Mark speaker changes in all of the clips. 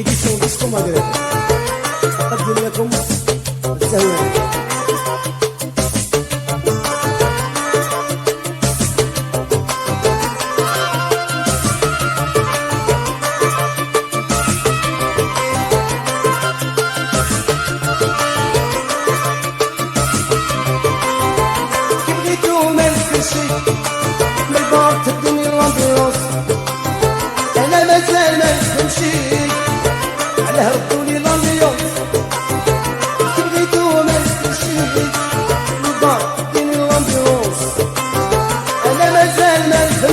Speaker 1: edición disco madre. Adilla como Zelda. Melbourne, Sydney, Londres, elemezler mevsimsiz.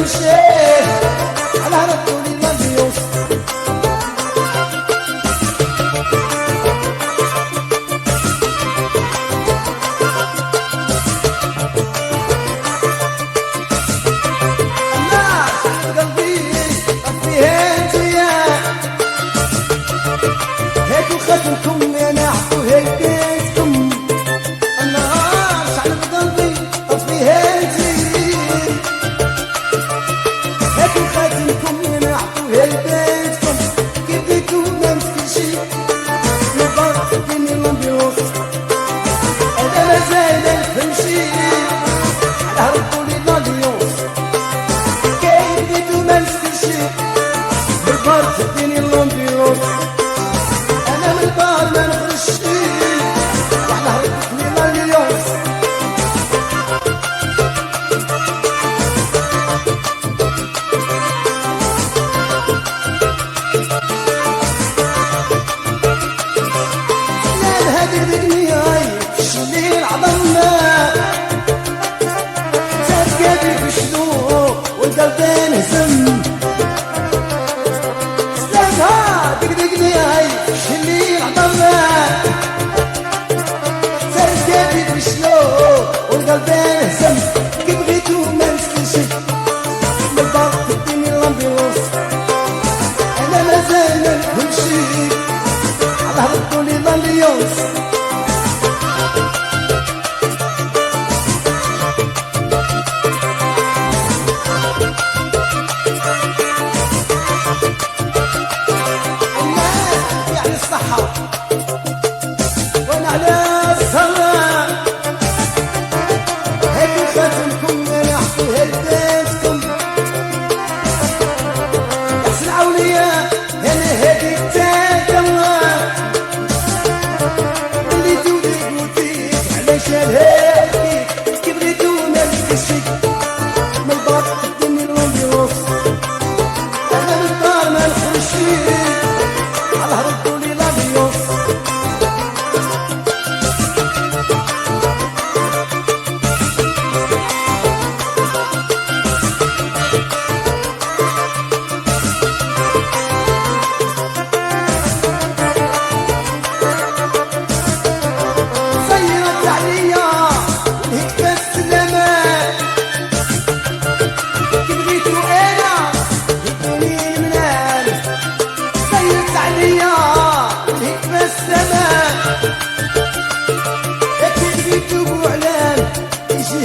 Speaker 1: Say Kaldı baktı dinil ambulans Elemez elemez